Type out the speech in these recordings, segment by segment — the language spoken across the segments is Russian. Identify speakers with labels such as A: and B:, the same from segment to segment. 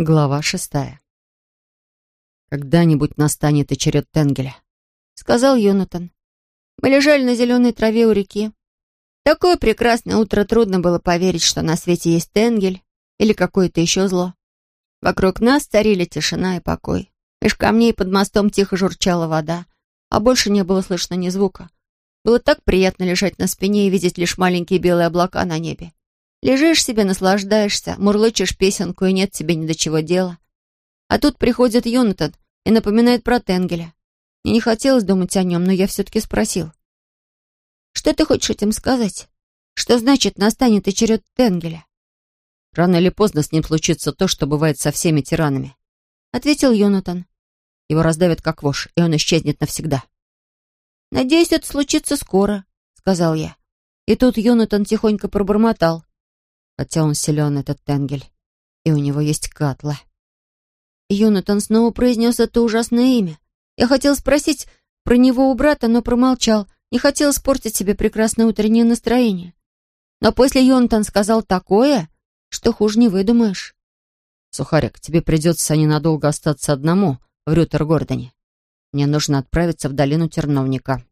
A: Глава шестая. «Когда-нибудь настанет и Тенгеля», — сказал Йонатан. Мы лежали на зеленой траве у реки. Такое прекрасное утро трудно было поверить, что на свете есть Тенгель или какое-то еще зло. Вокруг нас царили тишина и покой. Меж камней под мостом тихо журчала вода, а больше не было слышно ни звука. Было так приятно лежать на спине и видеть лишь маленькие белые облака на небе. Лежишь себе, наслаждаешься, мурлычешь песенку, и нет тебе ни до чего дела. А тут приходит Йонатан и напоминает про Тенгеля. Мне не хотелось думать о нем, но я все-таки спросил. «Что ты хочешь этим сказать? Что значит настанет и черед Тенгеля?» «Рано или поздно с ним случится то, что бывает со всеми тиранами», — ответил Йонатан. «Его раздавят как вошь, и он исчезнет навсегда».
B: «Надеюсь, это случится скоро», — сказал я. И тут Йонатан тихонько пробормотал
A: хотя он силен, этот Тенгель, и у него есть Катла.
B: Юнатан снова произнес это ужасное имя. Я хотел спросить про него у брата, но промолчал. Не хотел испортить себе прекрасное утреннее настроение. Но после Йонатан сказал такое, что хуже не выдумаешь.
A: «Сухарик, тебе придется ненадолго остаться одному в Рютер-Гордоне. Мне нужно отправиться в долину Терновника».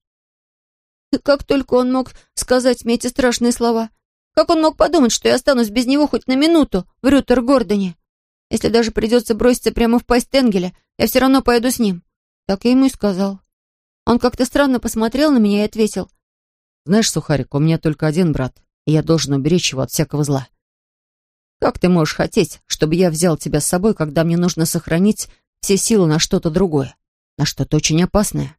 B: И как только он мог сказать мне эти страшные слова, как он мог подумать, что я останусь без него хоть на минуту в Рютер-Гордоне? Если даже придется броситься прямо в пасть Тенгеля, я все равно поеду с ним. Так я ему и сказал. Он как-то странно посмотрел на меня и ответил.
A: «Знаешь, Сухарик, у меня только один брат, и я должен уберечь его от всякого зла. Как ты можешь хотеть, чтобы я взял тебя с собой, когда мне нужно сохранить все силы на что-то другое, на что-то очень опасное?»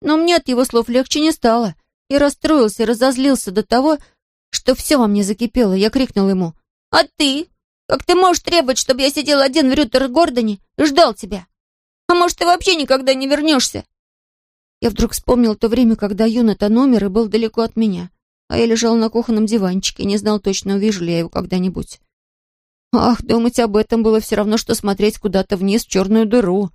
B: Но мне от его слов легче не стало. И расстроился, и разозлился до того, что все во мне закипело. Я крикнул ему. «А ты? Как ты можешь требовать, чтобы я сидел один в Рютер-Гордоне и ждал тебя? А может, ты вообще никогда не вернешься?» Я вдруг вспомнил то время, когда Юнатан умер и был далеко от меня, а я лежал на кухонном диванчике и не знал точно, увижу ли я его когда-нибудь. Ах, думать об этом было все равно, что смотреть куда-то вниз в черную дыру.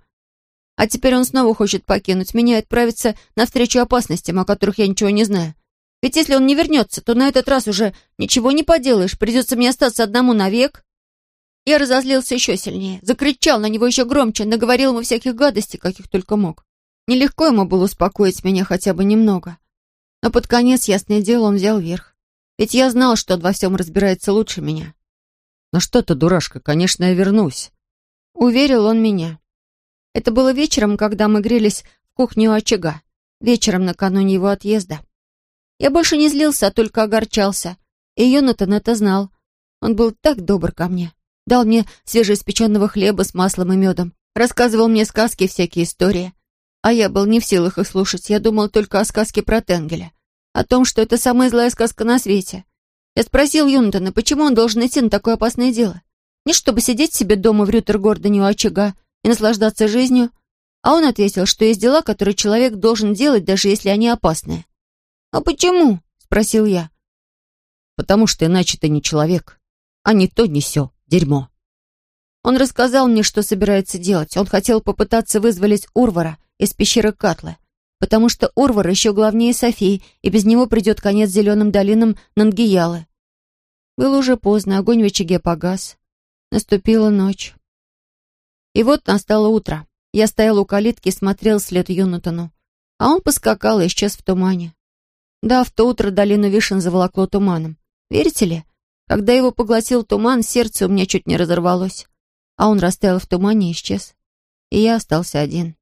B: А теперь он снова хочет покинуть меня и отправиться навстречу опасностям, о которых я ничего не знаю. Ведь если он не вернется, то на этот раз уже ничего не поделаешь, придется мне остаться одному навек. Я разозлился еще сильнее, закричал на него еще громче, наговорил ему всяких гадостей, каких только мог. Нелегко ему было успокоить меня хотя бы немного. Но под конец, ясное дело, он взял верх. Ведь я знал, что во всем разбирается лучше меня.
A: «Ну что ты, дурашка, конечно, я вернусь», —
B: уверил он меня. Это было вечером, когда мы грелись в кухне у очага, вечером накануне его отъезда. Я больше не злился, а только огорчался. И Йонатан это знал. Он был так добр ко мне. Дал мне свежеиспеченного хлеба с маслом и медом. Рассказывал мне сказки и всякие истории. А я был не в силах их слушать. Я думал только о сказке про Тенгеля. О том, что это самая злая сказка на свете. Я спросил Юнатана, почему он должен идти на такое опасное дело. Не чтобы сидеть себе дома в Рютергордоне у очага и наслаждаться жизнью, а он ответил, что есть дела, которые человек должен делать, даже если они опасные. «А почему?» — спросил я.
A: «Потому что иначе ты не человек, а не то не сё, дерьмо».
B: Он рассказал мне, что собирается делать. Он хотел попытаться вызволить Урвара из пещеры Катлы, потому что Урвар еще главнее Софии, и без него придет конец зеленым долинам Нангиялы. Было уже поздно, огонь в очаге погас. Наступила ночь. И вот настало утро. Я стоял у калитки и смотрел след Юнатану, а он поскакал и исчез в тумане. Да, в то утро долину вишен заволокло туманом. Верите ли? Когда его поглотил туман, сердце у меня чуть не разорвалось. А он растаял в тумане и исчез. И я остался один.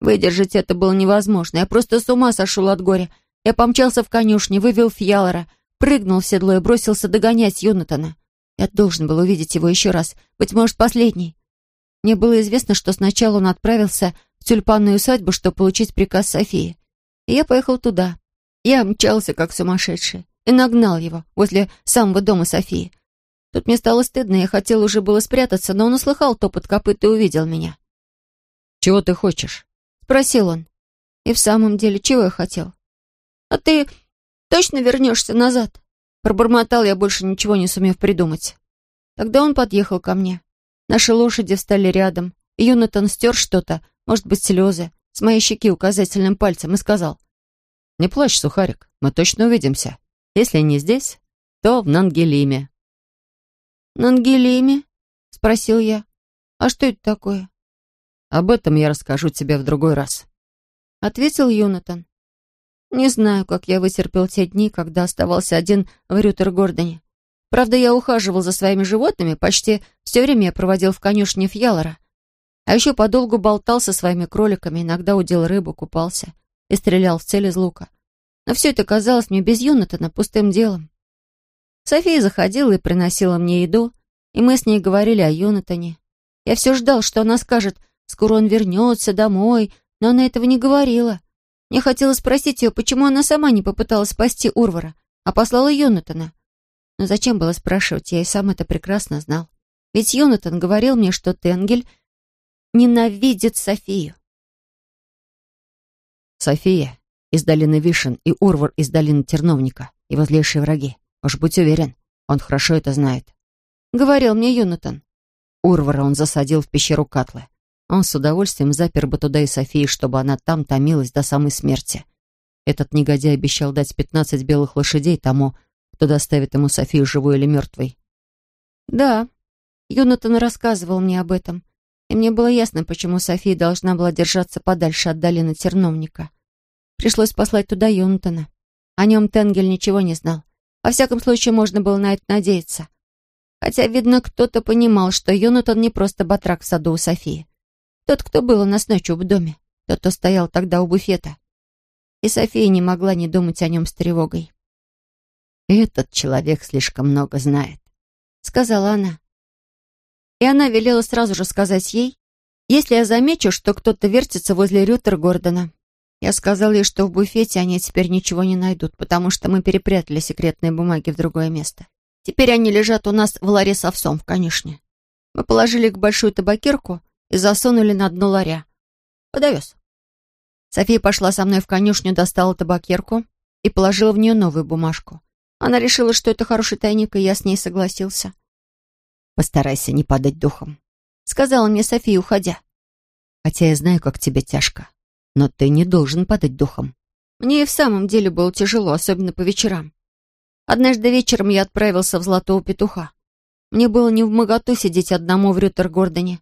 B: Выдержать это было невозможно. Я просто с ума сошел от горя. Я помчался в конюшни, вывел Фьялора, прыгнул в седло и бросился догонять Юнатана. Я должен был увидеть его еще раз, быть может, последний. Мне было известно, что сначала он отправился в тюльпанную усадьбу, чтобы получить приказ Софии. И я поехал туда. Я мчался, как сумасшедший, и нагнал его возле самого дома Софии. Тут мне стало стыдно, я хотел уже было спрятаться, но он услыхал топот копыт и увидел меня.
A: «Чего ты хочешь?»
B: — спросил он. И в самом деле, чего я хотел? «А ты точно вернешься назад?» Пробормотал я, больше ничего не сумев придумать. Тогда он подъехал ко мне. Наши лошади встали рядом. Юнатан стер что-то, может быть, слезы, с моей щеки указательным пальцем и сказал.
A: Не плачь, Сухарик, мы точно увидимся. Если не здесь, то в Нангелиме».
B: «Нангелиме?» — спросил я.
A: «А что это такое?»
B: «Об этом я расскажу тебе в другой раз», —
A: ответил Юнатан. Не знаю, как я вытерпел те дни, когда оставался один в Рютер-Гордоне. Правда, я ухаживал за своими животными, почти все время я проводил в конюшне Фьялора. А еще подолгу болтал со своими кроликами, иногда удил рыбу, купался и стрелял в цель из лука. Но все это казалось мне без Юнатана пустым делом. София заходила и приносила мне еду, и мы с ней говорили о Юнатане. Я все ждал, что она скажет, скоро он вернется домой, но она этого не говорила. Мне хотелось спросить ее, почему она сама не попыталась спасти Урвара, а послала Йонатана. Но зачем было спрашивать, я и сам это прекрасно знал. Ведь Йонатан говорил мне, что Тенгель ненавидит Софию.
B: София из долины Вишен и Урвар из долины Терновника, его злейшие враги. Уж будь уверен, он хорошо это знает.
A: Говорил мне Йонатан.
B: Урвара он засадил в пещеру Катлы. Он с удовольствием запер бы туда и Софии, чтобы она там томилась до самой смерти. Этот негодяй обещал дать пятнадцать белых лошадей тому, кто доставит ему Софию живой или мертвой.
A: Да, Юнатан рассказывал мне об этом, и мне было ясно, почему София должна была держаться подальше от долины Терновника. Пришлось послать туда Юнатана. О нем Тенгель ничего не знал. Во всяком случае, можно было на это надеяться. Хотя, видно, кто-то понимал, что Юнатан не просто батрак в саду у Софии. Тот, кто был у нас ночью в доме. Тот, кто стоял тогда у буфета. И София не могла не думать о нем с тревогой.
B: «Этот человек слишком много знает», — сказала она.
A: И она велела сразу же сказать ей, если я замечу, что кто-то вертится возле Рютер Гордона. Я сказал ей, что в буфете они теперь ничего не найдут, потому что мы перепрятали секретные бумаги в другое место. Теперь они лежат у нас в ларе с овсом в конюшне. Мы положили их в большую табакерку — и засунули на дно ларя. Подовез. София пошла со мной в конюшню, достала табакерку и положила в нее новую бумажку. Она решила, что это хороший тайник, и я с ней согласился.
B: «Постарайся не падать духом», —
A: сказала мне София, уходя.
B: «Хотя я знаю, как тебе тяжко, но ты не должен падать духом».
A: Мне и в самом деле было тяжело, особенно по вечерам. Однажды вечером я отправился в Золотого Петуха. Мне было не в моготу сидеть одному в Рютер-Гордоне.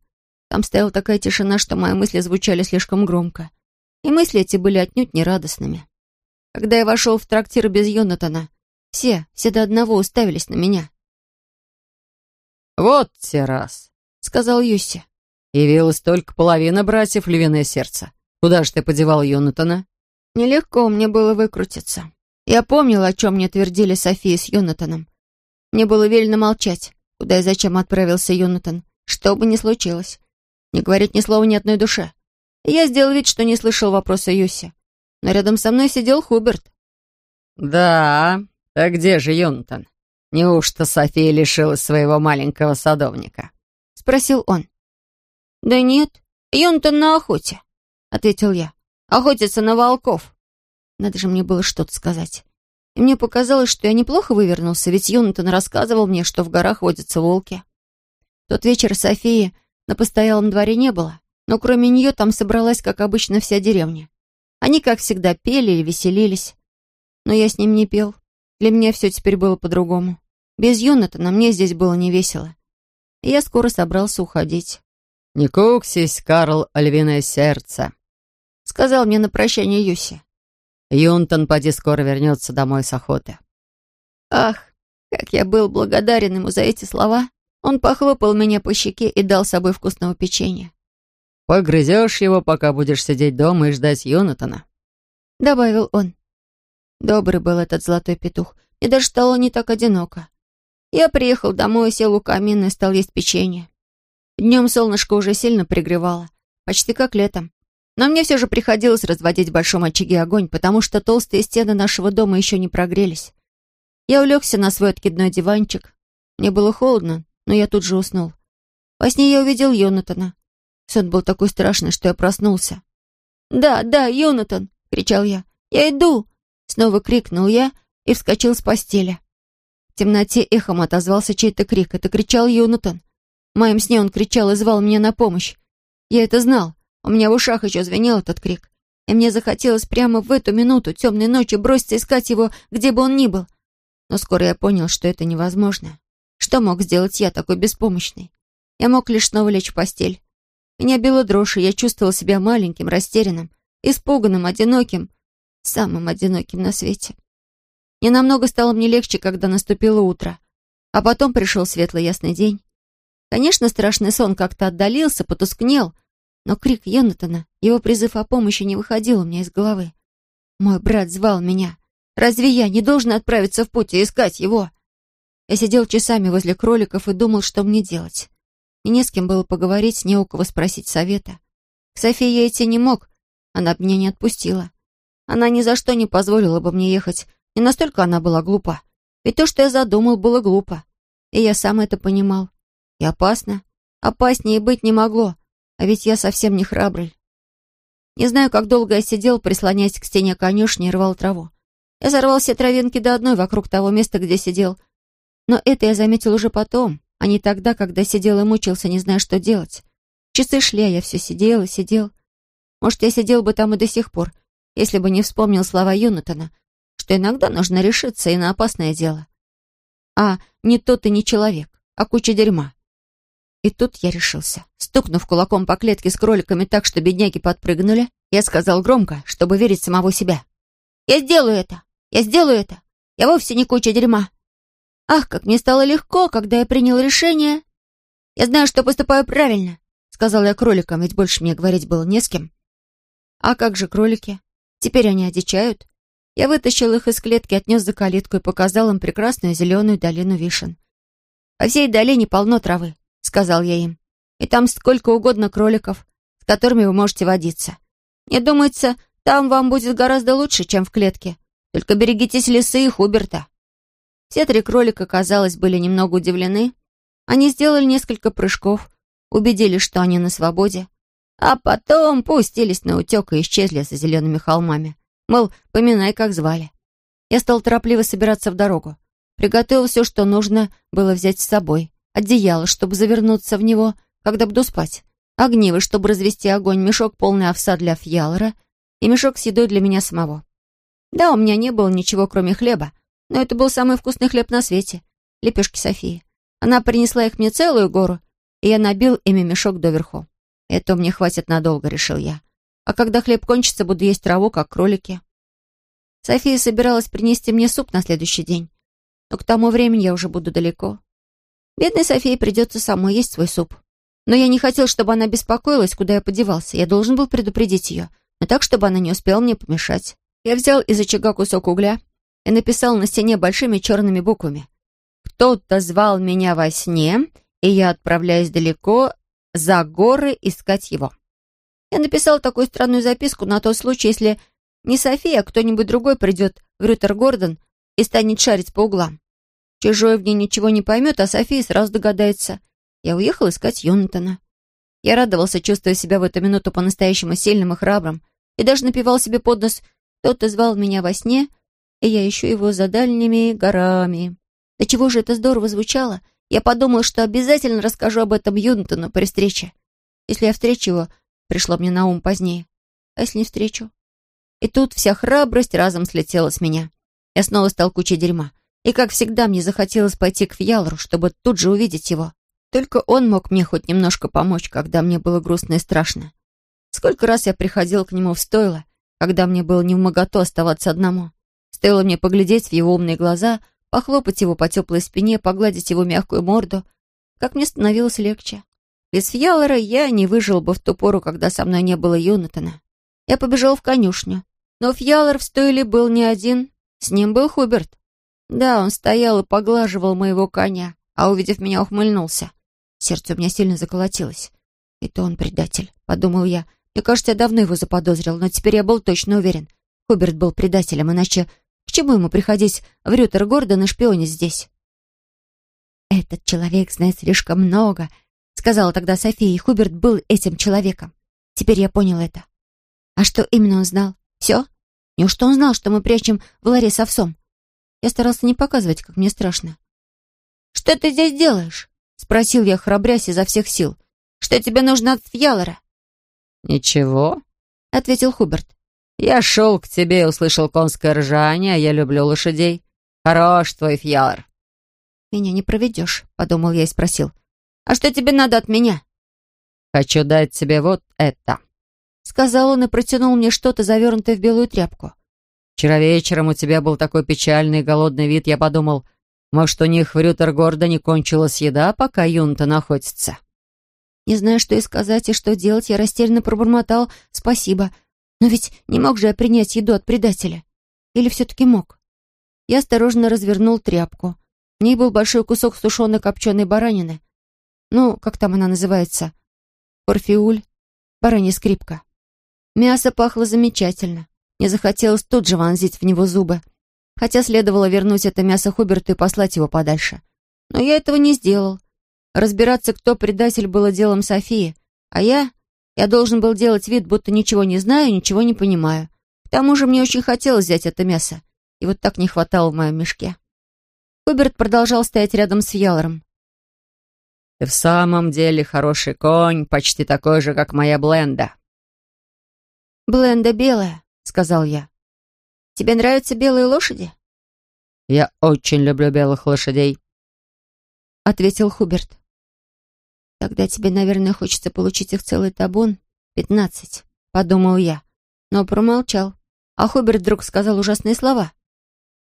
A: Там стояла такая тишина, что мои мысли звучали слишком громко. И мысли эти были отнюдь не радостными. Когда я вошел в трактир без Йонатана, все, все до одного уставились на меня.
B: «Вот те раз», — сказал Юси. «Явилась только половина братьев Львиное Сердце. Куда же ты подевал Йонатана?»
A: Нелегко мне было выкрутиться. Я помнил, о чем мне твердили София с Йонатаном. Мне было велено молчать, куда и зачем отправился Йонатан, что бы ни случилось не говорить ни слова ни одной душе. И я сделал вид, что не слышал вопроса Юси. Но рядом со мной сидел Хуберт.
B: «Да, а где же Юнтон? Неужто София лишилась своего маленького садовника?»
A: — спросил он. «Да нет, Юнтон на охоте», — ответил я. «Охотится на волков». Надо же мне было что-то сказать. И мне показалось, что я неплохо вывернулся, ведь Юнтон рассказывал мне, что в горах водятся волки. тот вечер София на постоялом дворе не было, но кроме нее там собралась, как обычно, вся деревня. Они, как всегда, пели или веселились. Но я с ним не пел. Для меня все теперь было по-другому. Без Йонатана мне здесь было не весело. И я скоро собрался уходить.
B: «Не куксись, Карл, львиное сердце», — сказал мне на прощание Юси. «Юнтон, поди, скоро вернется домой с охоты».
A: Ах, как я был благодарен ему за эти слова. Он похлопал меня по щеке и дал с собой вкусного печенья.
B: «Погрызешь его, пока будешь сидеть дома и ждать Йонатана», —
A: добавил он. Добрый был этот золотой петух, и даже стало не так одиноко. Я приехал домой, сел у камина и стал есть печенье. Днем солнышко уже сильно пригревало, почти как летом. Но мне все же приходилось разводить в большом очаге огонь, потому что толстые стены нашего дома еще не прогрелись. Я улегся на свой откидной диванчик. Мне было холодно, но я тут же уснул. Во сне я увидел Йонатана. Сон был такой страшный, что я проснулся. «Да, да, Йонатан!» — кричал я. «Я иду!» Снова крикнул я и вскочил с постели. В темноте эхом отозвался чей-то крик. Это кричал Йонатан. В моем сне он кричал и звал меня на помощь. Я это знал. У меня в ушах еще звенел этот крик. И мне захотелось прямо в эту минуту темной ночи броситься искать его, где бы он ни был. Но скоро я понял, что это невозможно. Что мог сделать я, такой беспомощный? Я мог лишь снова лечь в постель. Меня било дрожь, и я чувствовал себя маленьким, растерянным, испуганным, одиноким, самым одиноким на свете. Не намного стало мне легче, когда наступило утро. А потом пришел светлый ясный день. Конечно, страшный сон как-то отдалился, потускнел, но крик Йонатана, его призыв о помощи не выходил у меня из головы. Мой брат звал меня. Разве я не должен отправиться в путь и искать его? Я сидел часами возле кроликов и думал, что мне делать. И не с кем было поговорить, не у кого спросить совета. К Софии я идти не мог, она меня не отпустила. Она ни за что не позволила бы мне ехать, не настолько она была глупа. Ведь то, что я задумал, было глупо. И я сам это понимал. И опасно. Опаснее быть не могло. А ведь я совсем не храбрый. Не знаю, как долго я сидел, прислоняясь к стене конюшни и рвал траву. Я сорвал все травинки до одной вокруг того места, где сидел. Но это я заметил уже потом, а не тогда, когда сидел и мучился, не зная, что делать. Часы шли, а я все сидел и сидел. Может, я сидел бы там и до сих пор, если бы не вспомнил слова Юнатана, что иногда нужно решиться и на опасное дело. А не тот и не человек, а куча дерьма. И тут я решился. Стукнув кулаком по клетке с кроликами так, что бедняги подпрыгнули, я сказал громко, чтобы верить самого себя. «Я сделаю это! Я сделаю это! Я вовсе не куча дерьма!» Ах, как мне стало легко, когда я принял решение. «Я знаю, что поступаю правильно», — сказал я кроликам, ведь больше мне говорить было не с кем. «А как же кролики? Теперь они одичают?» Я вытащил их из клетки, отнес за калитку и показал им прекрасную зеленую долину вишен. По всей долине полно травы. — сказал я им. «И там сколько угодно кроликов, с которыми вы можете водиться. Мне думается, там вам будет гораздо лучше, чем в клетке. Только берегитесь лисы и Хуберта». Все три кролика, казалось, были немного удивлены. Они сделали несколько прыжков, убедились, что они на свободе, а потом пустились на утек и исчезли за зелеными холмами. Мол, поминай, как звали. Я стал торопливо собираться в дорогу. Приготовил все, что нужно было взять с собой одеяло, чтобы завернуться в него, когда буду спать, огнивы, чтобы развести огонь, мешок полный овса для фьялора и мешок с едой для меня самого. Да, у меня не было ничего, кроме хлеба, но это был самый вкусный хлеб на свете — лепешки Софии. Она принесла их мне целую гору, и я набил ими мешок доверху. Это мне хватит надолго, решил я. А когда хлеб кончится, буду есть траву, как кролики. София собиралась принести мне суп на следующий день, но к тому времени я уже буду далеко. Бедной Софии придется самой есть свой суп. Но я не хотел, чтобы она беспокоилась, куда я подевался. Я должен был предупредить ее, но так, чтобы она не успела мне помешать. Я взял из очага кусок угля и написал на стене большими черными буквами. «Кто-то звал меня во сне, и я отправляюсь далеко за горы искать его». Я написал такую странную записку на тот случай, если не София, а кто-нибудь другой придет в Рютер Гордон и станет шарить по углам. Чужой в ней ничего не поймет, а София сразу догадается. Я уехал искать Йонатана. Я радовался, чувствуя себя в эту минуту по-настоящему сильным и храбрым, и даже напевал себе под нос «Кто-то звал меня во сне, и я ищу его за дальними горами». Да чего же это здорово звучало? Я подумал, что обязательно расскажу об этом Юнатану при встрече. Если я встречу его, пришло мне на ум позднее. А если не встречу? И тут вся храбрость разом слетела с меня. Я снова стал кучей дерьма. И, как всегда, мне захотелось пойти к Фьялру, чтобы тут же увидеть его. Только он мог мне хоть немножко помочь, когда мне было грустно и страшно. Сколько раз я приходил к нему в стойло, когда мне было не в моготу оставаться одному. Стоило мне поглядеть в его умные глаза, похлопать его по теплой спине, погладить его мягкую морду, как мне становилось легче. Без Фьялора я не выжил бы в ту пору, когда со мной не было Юнатана. Я побежал в конюшню. Но Фьялор в стойле был не один, с ним был Хуберт. Да, он стоял и поглаживал моего коня, а, увидев меня, ухмыльнулся. Сердце у меня сильно заколотилось. «Это он предатель», — подумал я. Мне кажется, я давно его заподозрил, но теперь я был точно уверен. Хуберт был предателем, иначе к чему ему приходить в Рютер Гордон и шпионить здесь? «Этот человек знает слишком много», — сказала тогда София, и Хуберт был этим человеком. Теперь я понял это. А что именно он знал? Все? Неужто он знал, что мы прячем в ларе с овсом? Я старался не показывать, как мне страшно. «Что ты здесь делаешь?» — спросил я, храбрясь изо всех сил. «Что тебе нужно от Фьялора?»
C: «Ничего», —
A: ответил Хуберт.
C: «Я шел к тебе и услышал конское ржание, а я люблю лошадей. Хорош твой Фьялор».
A: «Меня не проведешь», — подумал я и спросил. А что тебе надо от меня?»
C: «Хочу дать тебе вот это», —
B: сказал он и протянул мне что-то, завернутое в белую тряпку.
C: «Вчера вечером у тебя был такой печальный и голодный вид, я подумал, может, у них в Рютергорда не кончилась еда, пока Юнта находится?»
B: Не зная, что и сказать, и что делать, я растерянно пробормотал «спасибо». Но ведь не мог же я принять еду от предателя. Или все-таки мог? Я осторожно развернул тряпку. В ней был большой кусок сушеной копченой баранины. Ну, как там она называется? Порфиуль. Баранья скрипка. Мясо пахло замечательно. Мне захотелось тут же вонзить в него зубы. Хотя следовало вернуть это мясо Хуберту и послать его подальше. Но я этого не сделал. Разбираться, кто предатель, было делом Софии. А я... Я должен был делать вид, будто ничего не знаю, ничего не понимаю. К тому же мне очень хотелось взять это мясо. И вот так не хватало в моем мешке. Хуберт продолжал стоять рядом с Фьялором.
C: «Ты в самом деле хороший конь, почти такой же, как моя Бленда».
B: «Бленда белая», — сказал я. «Тебе нравятся белые лошади?»
C: «Я очень люблю белых лошадей», —
B: ответил Хуберт. «Тогда тебе, наверное, хочется получить их целый табун. Пятнадцать», — подумал я, но промолчал. А Хуберт вдруг сказал ужасные слова.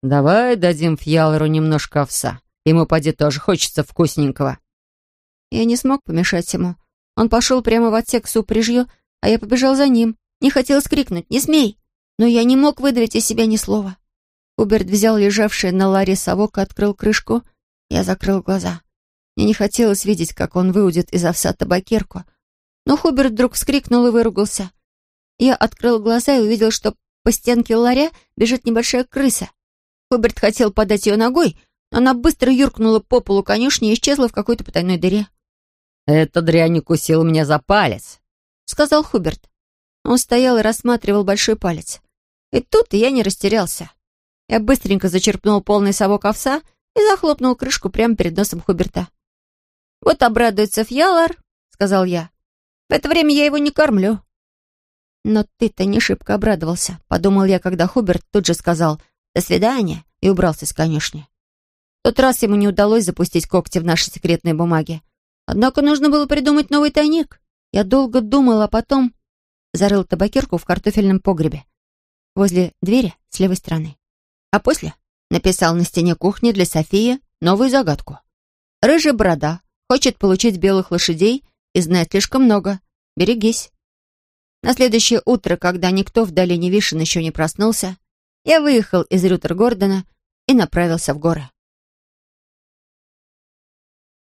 C: «Давай дадим Фьялору немножко овса. Ему, поди, тоже хочется вкусненького».
B: Я не смог помешать ему. Он пошел прямо в отсек с упряжью, а я побежал за ним. Не хотел скрикнуть «Не смей!» Но я не мог выдавить из себя ни слова. Хуберт взял лежавший на ларе совок и открыл крышку. Я закрыл глаза. Мне не хотелось видеть, как он выудит из овса табакерку. Но Хуберт вдруг вскрикнул и выругался. Я открыл глаза и увидел, что по стенке ларя бежит небольшая крыса. Хуберт хотел подать ее ногой, но она быстро юркнула по полу конюшни и исчезла в какой-то потайной дыре.
C: «Эта дрянь укусила меня за палец», —
B: сказал Хуберт. Он стоял и рассматривал большой палец. И тут я не растерялся. Я быстренько зачерпнул полный совок овса и захлопнул крышку прямо перед носом Хуберта. «Вот обрадуется Фьялар», — сказал я. «В это время я его не кормлю». «Но ты-то не шибко обрадовался», — подумал я, когда Хуберт тут же сказал «до свидания» и убрался из конюшни. В тот раз ему не удалось запустить когти в наши секретные бумаги. Однако нужно было придумать новый тайник. Я долго думал, а потом зарыл табакерку в картофельном погребе возле двери с левой стороны. А после написал на стене кухни для Софии новую загадку. «Рыжая борода Хочет получить белых лошадей и знает слишком много. Берегись. На следующее утро, когда никто в долине Вишен еще не проснулся, я выехал из Рютер-Гордона и направился в горы.